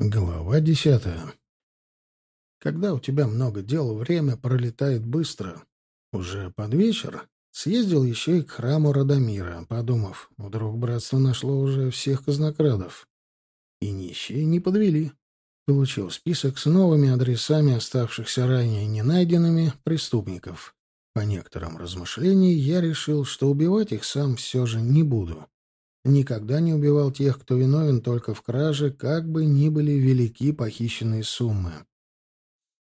Глава десятая. Когда у тебя много дел, время пролетает быстро. Уже под вечер съездил еще и к храму Радомира, подумав, вдруг братство нашло уже всех казнокрадов. И нищие не подвели. Получил список с новыми адресами оставшихся ранее не найденными преступников. По некоторым размышлениям я решил, что убивать их сам все же не буду никогда не убивал тех, кто виновен только в краже, как бы ни были велики похищенные суммы.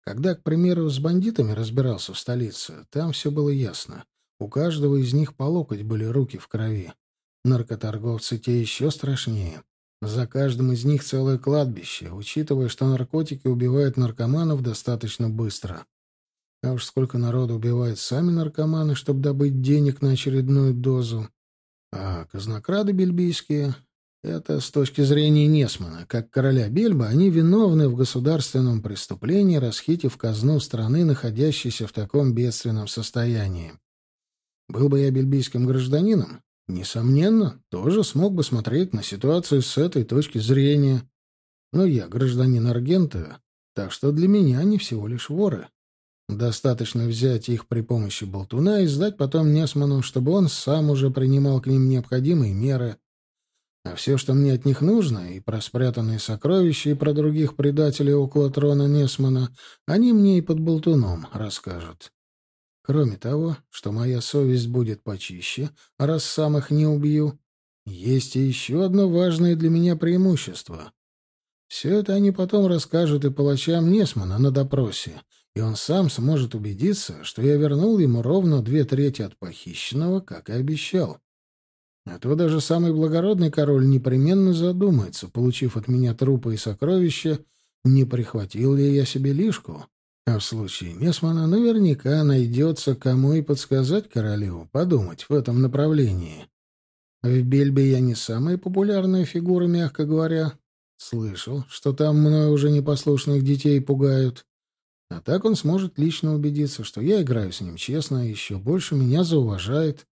Когда, к примеру, с бандитами разбирался в столице, там все было ясно. У каждого из них по локоть были руки в крови. Наркоторговцы те еще страшнее. За каждым из них целое кладбище, учитывая, что наркотики убивают наркоманов достаточно быстро. А уж сколько народу убивают сами наркоманы, чтобы добыть денег на очередную дозу. А казнокрады бельбийские — это с точки зрения Несмана, как короля Бельба, они виновны в государственном преступлении, расхитив казну страны, находящейся в таком бедственном состоянии. Был бы я бельбийским гражданином, несомненно, тоже смог бы смотреть на ситуацию с этой точки зрения. Но я гражданин Аргента, так что для меня они всего лишь воры. Достаточно взять их при помощи болтуна и сдать потом Несману, чтобы он сам уже принимал к ним необходимые меры. А все, что мне от них нужно, и про спрятанные сокровища, и про других предателей около трона Несмана, они мне и под болтуном расскажут. Кроме того, что моя совесть будет почище, раз сам их не убью, есть и еще одно важное для меня преимущество. Все это они потом расскажут и палачам Несмана на допросе, и он сам сможет убедиться, что я вернул ему ровно две трети от похищенного, как и обещал. А то даже самый благородный король непременно задумается, получив от меня трупы и сокровища, не прихватил ли я себе лишку. А в случае Несмана наверняка найдется, кому и подсказать королю подумать в этом направлении. В Бельбе я не самая популярная фигура, мягко говоря. Слышал, что там мною уже непослушных детей пугают. А так он сможет лично убедиться, что я играю с ним честно, и еще больше меня зауважает.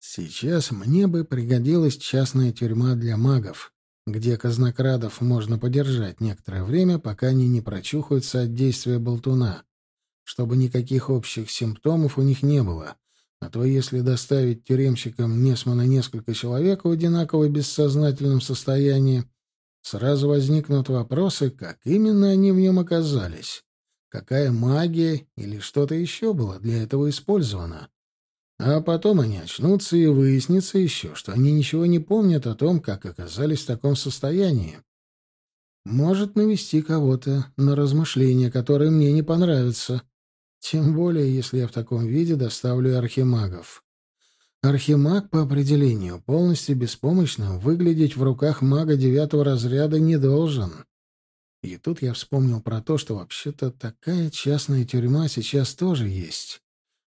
Сейчас мне бы пригодилась частная тюрьма для магов, где казнокрадов можно подержать некоторое время, пока они не прочухаются от действия болтуна, чтобы никаких общих симптомов у них не было. А то если доставить тюремщикам Несмана несколько человек в одинаково бессознательном состоянии, сразу возникнут вопросы, как именно они в нем оказались какая магия или что-то еще было для этого использовано. А потом они очнутся и выяснится еще, что они ничего не помнят о том, как оказались в таком состоянии. Может навести кого-то на размышления, которые мне не понравятся. Тем более, если я в таком виде доставлю архимагов. Архимаг, по определению, полностью беспомощным выглядеть в руках мага девятого разряда не должен. И тут я вспомнил про то, что вообще-то такая частная тюрьма сейчас тоже есть.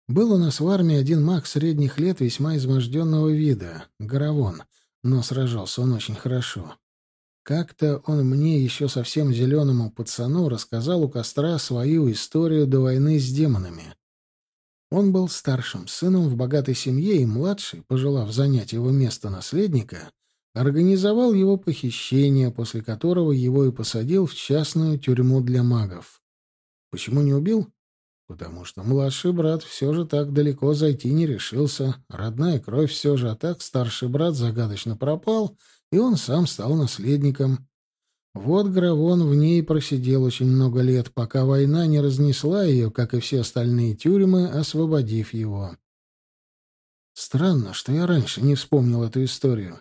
Был у нас в армии один маг средних лет весьма изможденного вида, Горовон, но сражался он очень хорошо. Как-то он мне, еще совсем зеленому пацану, рассказал у костра свою историю до войны с демонами. Он был старшим сыном в богатой семье, и младший, пожелав занять его место наследника, организовал его похищение, после которого его и посадил в частную тюрьму для магов. Почему не убил? Потому что младший брат все же так далеко зайти не решился, родная кровь все же, а так старший брат загадочно пропал, и он сам стал наследником. Вот Гравон в ней просидел очень много лет, пока война не разнесла ее, как и все остальные тюрьмы, освободив его. Странно, что я раньше не вспомнил эту историю.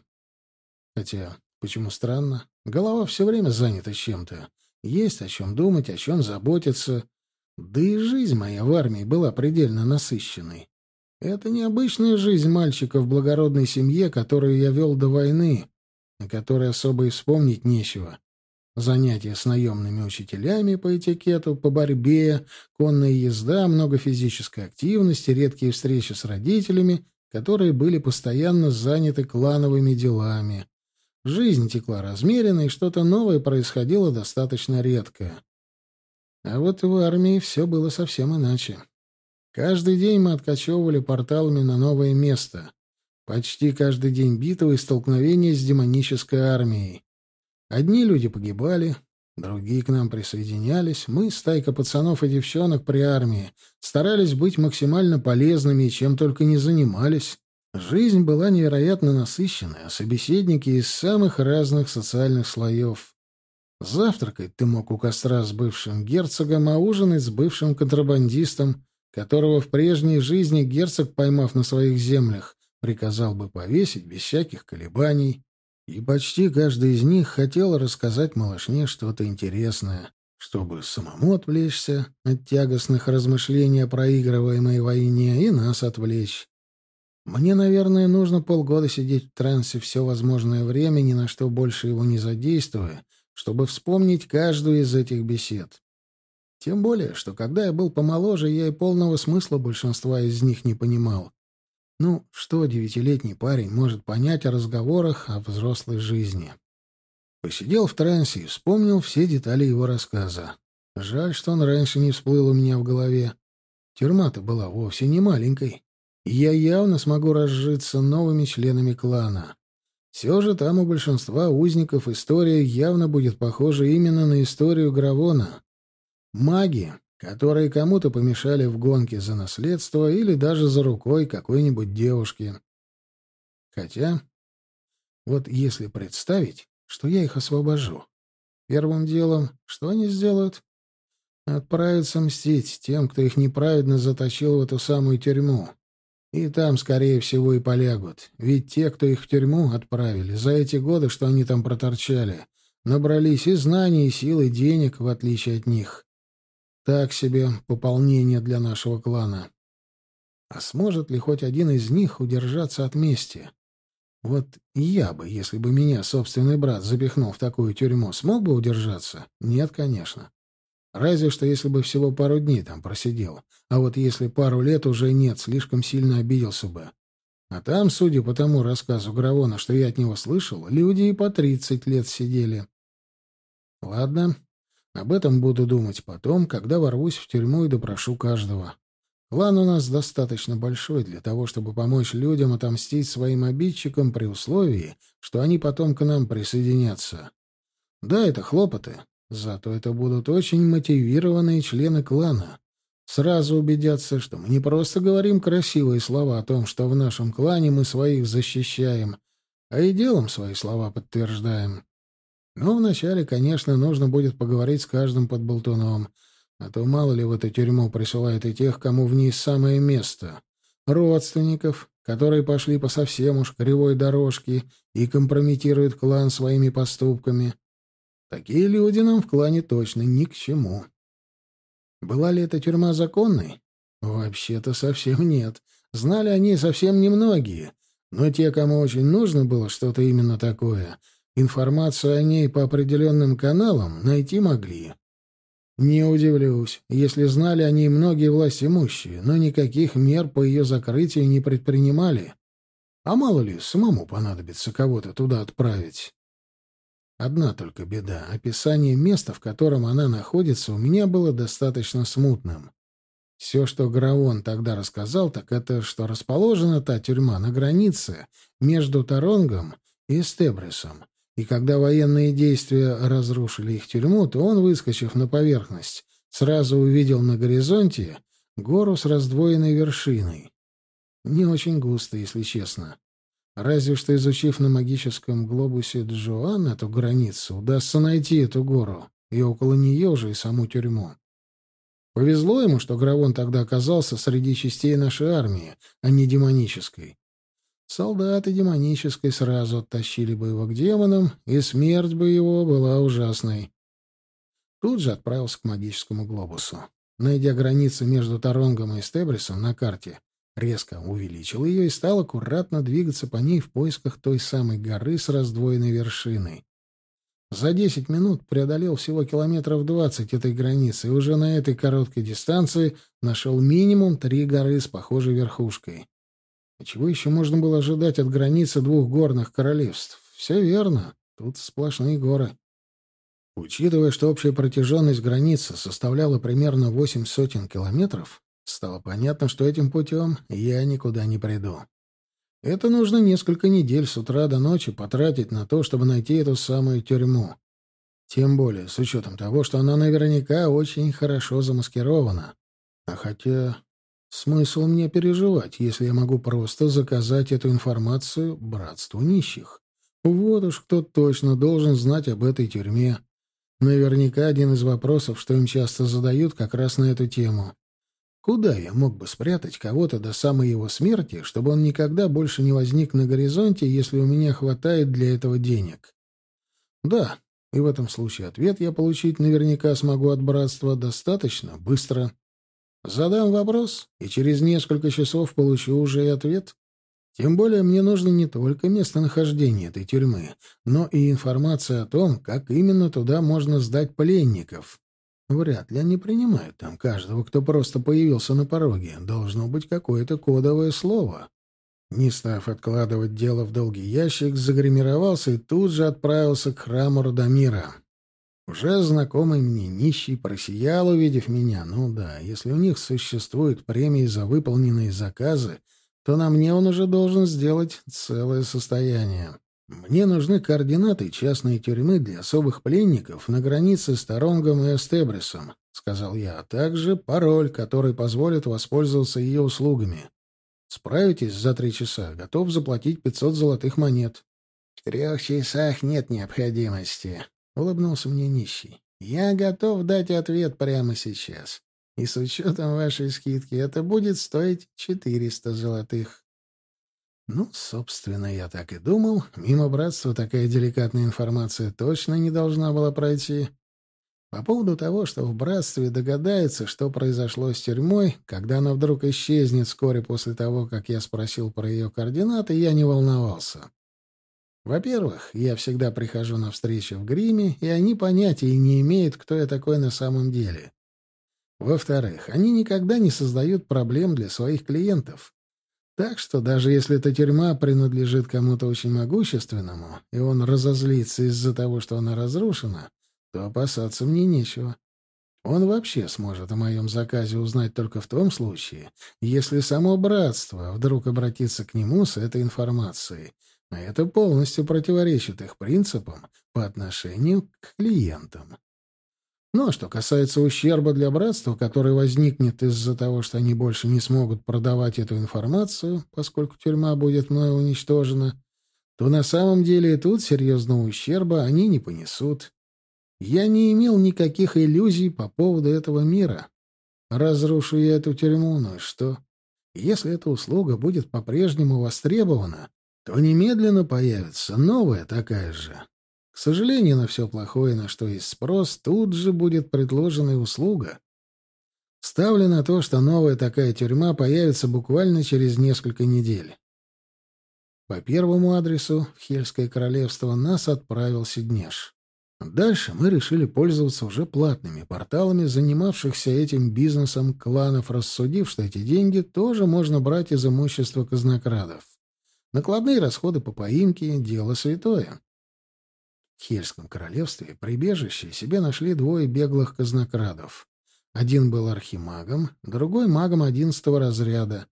Хотя, почему странно? Голова все время занята чем-то. Есть о чем думать, о чем заботиться. Да и жизнь моя в армии была предельно насыщенной. Это необычная жизнь мальчика в благородной семье, которую я вел до войны, о которой особо и вспомнить нечего. Занятия с наемными учителями по этикету, по борьбе, конная езда, много физической активности, редкие встречи с родителями, которые были постоянно заняты клановыми делами. Жизнь текла размеренно, и что-то новое происходило достаточно редко. А вот в армии все было совсем иначе. Каждый день мы откачевывали порталами на новое место. Почти каждый день битвы и столкновения с демонической армией. Одни люди погибали, Другие к нам присоединялись. Мы, стайка пацанов и девчонок при армии, старались быть максимально полезными и чем только не занимались. Жизнь была невероятно насыщенная, а собеседники из самых разных социальных слоев. Завтракать ты мог у костра с бывшим герцогом, а ужинать с бывшим контрабандистом, которого в прежней жизни герцог, поймав на своих землях, приказал бы повесить без всяких колебаний. И почти каждый из них хотел рассказать малышне что-то интересное, чтобы самому отвлечься от тягостных размышлений о проигрываемой войне и нас отвлечь. Мне, наверное, нужно полгода сидеть в трансе все возможное время, ни на что больше его не задействуя, чтобы вспомнить каждую из этих бесед. Тем более, что когда я был помоложе, я и полного смысла большинства из них не понимал. Ну, что девятилетний парень может понять о разговорах о взрослой жизни? Посидел в трансе и вспомнил все детали его рассказа. Жаль, что он раньше не всплыл у меня в голове. Тюрьма-то была вовсе не маленькой. Я явно смогу разжиться новыми членами клана. Все же там у большинства узников история явно будет похожа именно на историю Гравона. Маги, которые кому-то помешали в гонке за наследство или даже за рукой какой-нибудь девушки. Хотя, вот если представить, что я их освобожу, первым делом что они сделают? Отправятся мстить тем, кто их неправедно заточил в эту самую тюрьму. И там, скорее всего, и полягут. Ведь те, кто их в тюрьму отправили, за эти годы, что они там проторчали, набрались и знаний, и сил, и денег, в отличие от них. Так себе пополнение для нашего клана. А сможет ли хоть один из них удержаться от мести? Вот я бы, если бы меня собственный брат запихнул в такую тюрьму, смог бы удержаться? Нет, конечно. Разве что если бы всего пару дней там просидел. А вот если пару лет уже нет, слишком сильно обиделся бы. А там, судя по тому рассказу Гравона, что я от него слышал, люди и по тридцать лет сидели. Ладно, об этом буду думать потом, когда ворвусь в тюрьму и допрошу каждого. Клан у нас достаточно большой для того, чтобы помочь людям отомстить своим обидчикам при условии, что они потом к нам присоединятся. Да, это хлопоты, зато это будут очень мотивированные члены клана. Сразу убедятся, что мы не просто говорим красивые слова о том, что в нашем клане мы своих защищаем, а и делом свои слова подтверждаем. Но вначале, конечно, нужно будет поговорить с каждым подболтуном, а то мало ли в эту тюрьму присылают и тех, кому в ней самое место. Родственников, которые пошли по совсем уж кривой дорожке и компрометируют клан своими поступками. Такие люди нам в клане точно ни к чему. Была ли эта тюрьма законной? Вообще-то совсем нет. Знали о ней совсем немногие. Но те, кому очень нужно было что-то именно такое, Информацию о ней по определенным каналам найти могли. Не удивлюсь, если знали о ней многие власть имущие, но никаких мер по ее закрытию не предпринимали. А мало ли, самому понадобится кого-то туда отправить. Одна только беда. Описание места, в котором она находится, у меня было достаточно смутным. Все, что Граон тогда рассказал, так это, что расположена та тюрьма на границе между Таронгом и Стебрисом, и когда военные действия разрушили их тюрьму, то он, выскочив на поверхность, сразу увидел на горизонте гору с раздвоенной вершиной. Не очень густо, если честно. Разве что изучив на магическом глобусе Джоан эту границу, удастся найти эту гору, и около нее же и саму тюрьму. Повезло ему, что Гравон тогда оказался среди частей нашей армии, а не демонической. Солдаты демонической сразу оттащили бы его к демонам, и смерть бы его была ужасной. Тут же отправился к магическому глобусу. Найдя границу между Таронгом и Стебрисом на карте, резко увеличил ее и стал аккуратно двигаться по ней в поисках той самой горы с раздвоенной вершиной. За десять минут преодолел всего километров двадцать этой границы и уже на этой короткой дистанции нашел минимум три горы с похожей верхушкой. А чего еще можно было ожидать от границы двух горных королевств? Все верно, тут сплошные горы. Учитывая, что общая протяженность границы составляла примерно восемь сотен километров, стало понятно, что этим путем я никуда не приду. Это нужно несколько недель с утра до ночи потратить на то, чтобы найти эту самую тюрьму. Тем более, с учетом того, что она наверняка очень хорошо замаскирована. А хотя... Смысл мне переживать, если я могу просто заказать эту информацию братству нищих? Вот уж кто точно должен знать об этой тюрьме. Наверняка один из вопросов, что им часто задают, как раз на эту тему. Куда я мог бы спрятать кого-то до самой его смерти, чтобы он никогда больше не возник на горизонте, если у меня хватает для этого денег? Да, и в этом случае ответ я получить наверняка смогу от братства достаточно быстро. Задам вопрос, и через несколько часов получу уже и ответ. Тем более мне нужно не только местонахождение этой тюрьмы, но и информация о том, как именно туда можно сдать пленников. Вряд ли они принимают там каждого, кто просто появился на пороге. Должно быть какое-то кодовое слово. Не став откладывать дело в долгий ящик, загримировался и тут же отправился к храму Радомира. Уже знакомый мне нищий просиял, увидев меня. Ну да, если у них существуют премии за выполненные заказы, то на мне он уже должен сделать целое состояние. Мне нужны координаты частной тюрьмы для особых пленников на границе с Таронгом и Эстебрисом, — сказал я, — а также пароль, который позволит воспользоваться ее услугами. Справитесь за три часа, готов заплатить пятьсот золотых монет. — В трех часах нет необходимости, — улыбнулся мне нищий. — Я готов дать ответ прямо сейчас. И с учетом вашей скидки это будет стоить четыреста золотых. Ну, собственно, я так и думал. Мимо братства такая деликатная информация точно не должна была пройти. По поводу того, что в братстве догадается, что произошло с тюрьмой, когда она вдруг исчезнет вскоре после того, как я спросил про ее координаты, я не волновался. Во-первых, я всегда прихожу на встречи в гриме, и они понятия не имеют, кто я такой на самом деле. Во-вторых, они никогда не создают проблем для своих клиентов. Так что даже если эта тюрьма принадлежит кому-то очень могущественному, и он разозлится из-за того, что она разрушена, то опасаться мне нечего. Он вообще сможет о моем заказе узнать только в том случае, если само братство вдруг обратится к нему с этой информацией. А это полностью противоречит их принципам по отношению к клиентам. Ну а что касается ущерба для братства, который возникнет из-за того, что они больше не смогут продавать эту информацию, поскольку тюрьма будет мною уничтожена, то на самом деле и тут серьезного ущерба они не понесут. Я не имел никаких иллюзий по поводу этого мира. Разрушу я эту тюрьму, ну и что? Если эта услуга будет по-прежнему востребована, то немедленно появится новая такая же. К сожалению, на все плохое, на что есть спрос, тут же будет предложена и услуга. Ставлю на то, что новая такая тюрьма появится буквально через несколько недель. По первому адресу в Хельское королевство нас отправил Сиднеш. Дальше мы решили пользоваться уже платными порталами, занимавшихся этим бизнесом кланов, рассудив, что эти деньги тоже можно брать из имущества казнокрадов. Накладные расходы по поимке — дело святое. В Хельском королевстве прибежище себе нашли двое беглых казнокрадов. Один был архимагом, другой — магом одиннадцатого разряда.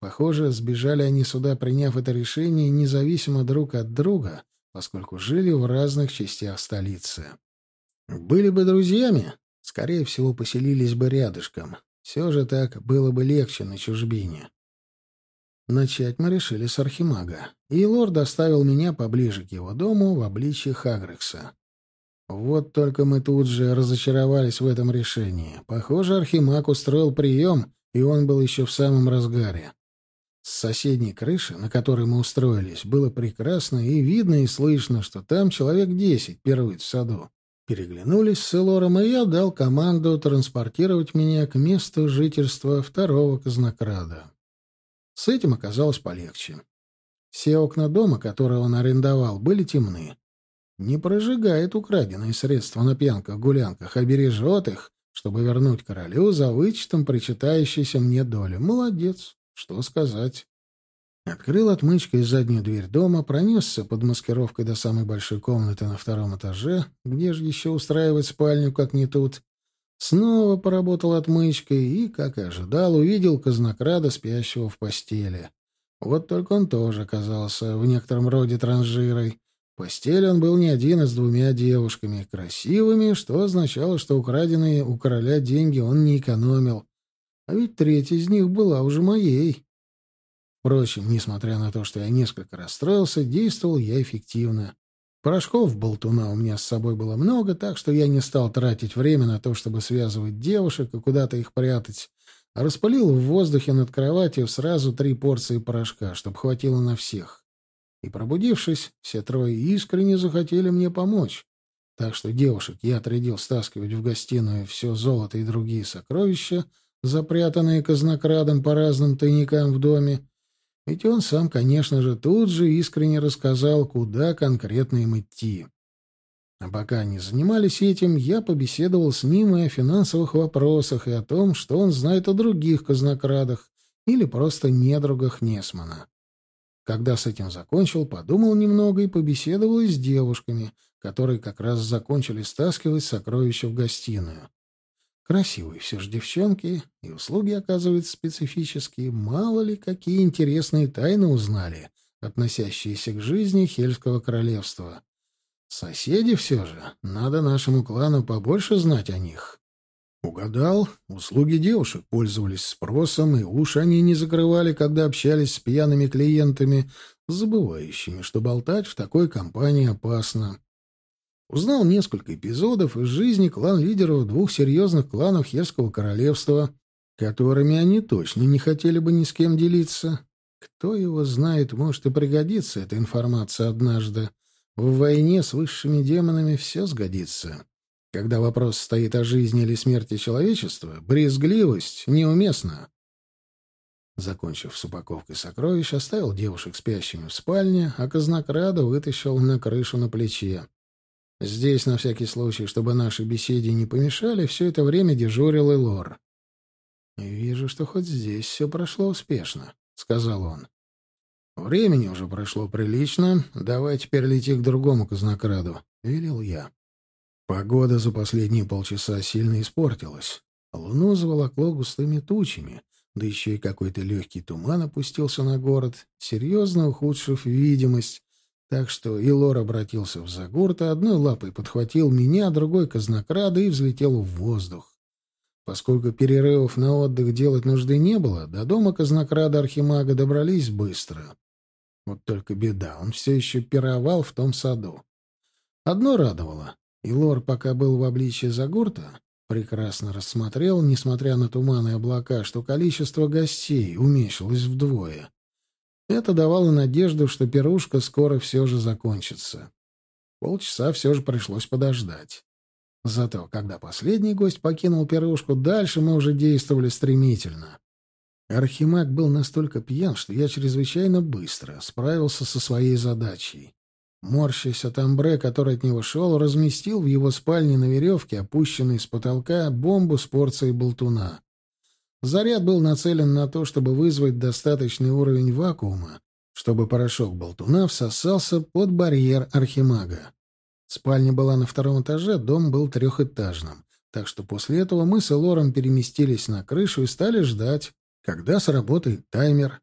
Похоже, сбежали они сюда, приняв это решение независимо друг от друга, поскольку жили в разных частях столицы. Были бы друзьями, скорее всего, поселились бы рядышком. Все же так было бы легче на чужбине. Начать мы решили с Архимага, и лорд доставил меня поближе к его дому в обличье Хагрекса. Вот только мы тут же разочаровались в этом решении. Похоже, Архимаг устроил прием, и он был еще в самом разгаре. С соседней крыши, на которой мы устроились, было прекрасно и видно и слышно, что там человек десять пирует в саду. Переглянулись с Элором, и я дал команду транспортировать меня к месту жительства второго казнокрада. С этим оказалось полегче. Все окна дома, которые он арендовал, были темны. Не прожигает украденные средства на пьянках-гулянках, а бережет их, чтобы вернуть королю за вычетом причитающейся мне доли. Молодец, что сказать. Открыл отмычкой заднюю дверь дома, пронесся под маскировкой до самой большой комнаты на втором этаже, где же еще устраивать спальню, как не тут, Снова поработал отмычкой и, как и ожидал, увидел казнокрада, спящего в постели. Вот только он тоже оказался в некотором роде транжирой. В постели он был не один, а с двумя девушками, красивыми, что означало, что украденные у короля деньги он не экономил. А ведь третья из них была уже моей. Впрочем, несмотря на то, что я несколько расстроился, действовал я эффективно. Порошков болтуна у меня с собой было много, так что я не стал тратить время на то, чтобы связывать девушек и куда-то их прятать, а распылил в воздухе над кроватью сразу три порции порошка, чтобы хватило на всех. И, пробудившись, все трое искренне захотели мне помочь. Так что девушек я отрядил стаскивать в гостиную все золото и другие сокровища, запрятанные казнокрадом по разным тайникам в доме, ведь он сам, конечно же, тут же искренне рассказал, куда конкретно им идти. А пока они занимались этим, я побеседовал с ним и о финансовых вопросах, и о том, что он знает о других казнокрадах или просто недругах Несмана. Когда с этим закончил, подумал немного и побеседовал и с девушками, которые как раз закончили стаскивать сокровища в гостиную. Красивые все же девчонки, и услуги, оказываются, специфические. Мало ли, какие интересные тайны узнали, относящиеся к жизни Хельского королевства. Соседи все же. Надо нашему клану побольше знать о них. Угадал, услуги девушек пользовались спросом, и уши они не закрывали, когда общались с пьяными клиентами, забывающими, что болтать в такой компании опасно. Узнал несколько эпизодов из жизни клан-лидеров двух серьезных кланов Херского королевства, которыми они точно не хотели бы ни с кем делиться. Кто его знает, может и пригодится эта информация однажды. В войне с высшими демонами все сгодится. Когда вопрос стоит о жизни или смерти человечества, брезгливость неуместна. Закончив с упаковкой сокровищ, оставил девушек спящими в спальне, а казнокрада вытащил на крышу на плече. Здесь, на всякий случай, чтобы нашей беседе не помешали, все это время дежурил и Лор. «Вижу, что хоть здесь все прошло успешно», — сказал он. «Времени уже прошло прилично. Давай теперь лети к другому казнокраду», — велел я. Погода за последние полчаса сильно испортилась. Луну заволокло густыми тучами, да еще и какой-то легкий туман опустился на город, серьезно ухудшив видимость, так что Илор обратился в Загурта, одной лапой подхватил меня, другой — казнокрада и взлетел в воздух. Поскольку перерывов на отдых делать нужды не было, до дома казнокрада Архимага добрались быстро. Вот только беда, он все еще пировал в том саду. Одно радовало. Илор, пока был в обличье Загурта, прекрасно рассмотрел, несмотря на туманы и облака, что количество гостей уменьшилось вдвое. Это давало надежду, что пирушка скоро все же закончится. Полчаса все же пришлось подождать. Зато, когда последний гость покинул пирушку, дальше мы уже действовали стремительно. Архимаг был настолько пьян, что я чрезвычайно быстро справился со своей задачей. Морщась от амбре, который от него шел, разместил в его спальне на веревке, опущенной с потолка, бомбу с порцией болтуна. Заряд был нацелен на то, чтобы вызвать достаточный уровень вакуума, чтобы порошок болтуна всосался под барьер архимага. Спальня была на втором этаже, дом был трехэтажным, так что после этого мы с Элором переместились на крышу и стали ждать, когда сработает таймер.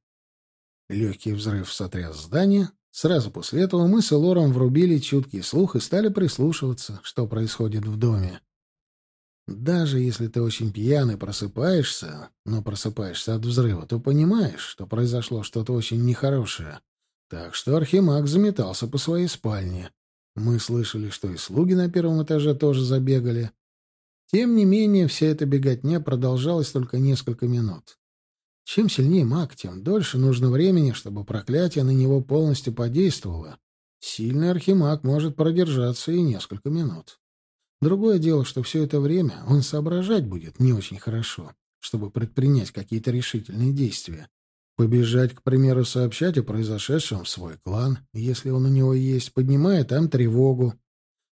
Легкий взрыв сотряс здание. Сразу после этого мы с Элором врубили чуткий слух и стали прислушиваться, что происходит в доме. Даже если ты очень пьяный просыпаешься, но просыпаешься от взрыва, то понимаешь, что произошло что-то очень нехорошее. Так что Архимаг заметался по своей спальне. Мы слышали, что и слуги на первом этаже тоже забегали. Тем не менее, вся эта беготня продолжалась только несколько минут. Чем сильнее маг, тем дольше нужно времени, чтобы проклятие на него полностью подействовало. Сильный архимаг может продержаться и несколько минут. Другое дело, что все это время он соображать будет не очень хорошо, чтобы предпринять какие-то решительные действия. Побежать, к примеру, сообщать о произошедшем в свой клан, если он у него есть, поднимая там тревогу.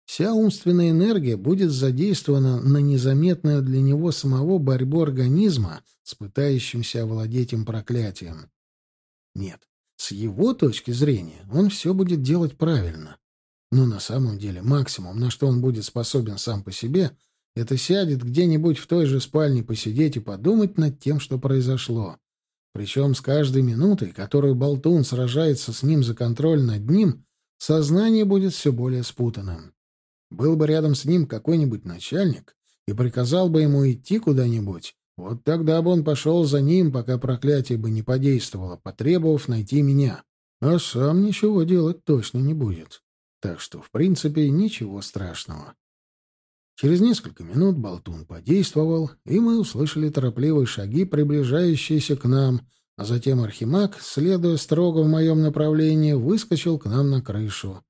Вся умственная энергия будет задействована на незаметную для него самого борьбу организма с пытающимся овладеть им проклятием. Нет, с его точки зрения он все будет делать правильно. Но на самом деле максимум, на что он будет способен сам по себе, это сядет где-нибудь в той же спальне посидеть и подумать над тем, что произошло. Причем с каждой минутой, которую Болтун сражается с ним за контроль над ним, сознание будет все более спутанным. Был бы рядом с ним какой-нибудь начальник и приказал бы ему идти куда-нибудь, вот тогда бы он пошел за ним, пока проклятие бы не подействовало, потребовав найти меня. А сам ничего делать точно не будет. Так что, в принципе, ничего страшного. Через несколько минут болтун подействовал, и мы услышали торопливые шаги, приближающиеся к нам, а затем Архимаг, следуя строго в моем направлении, выскочил к нам на крышу.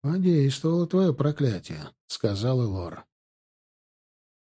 «Подействовало твое проклятие», — сказал Элор.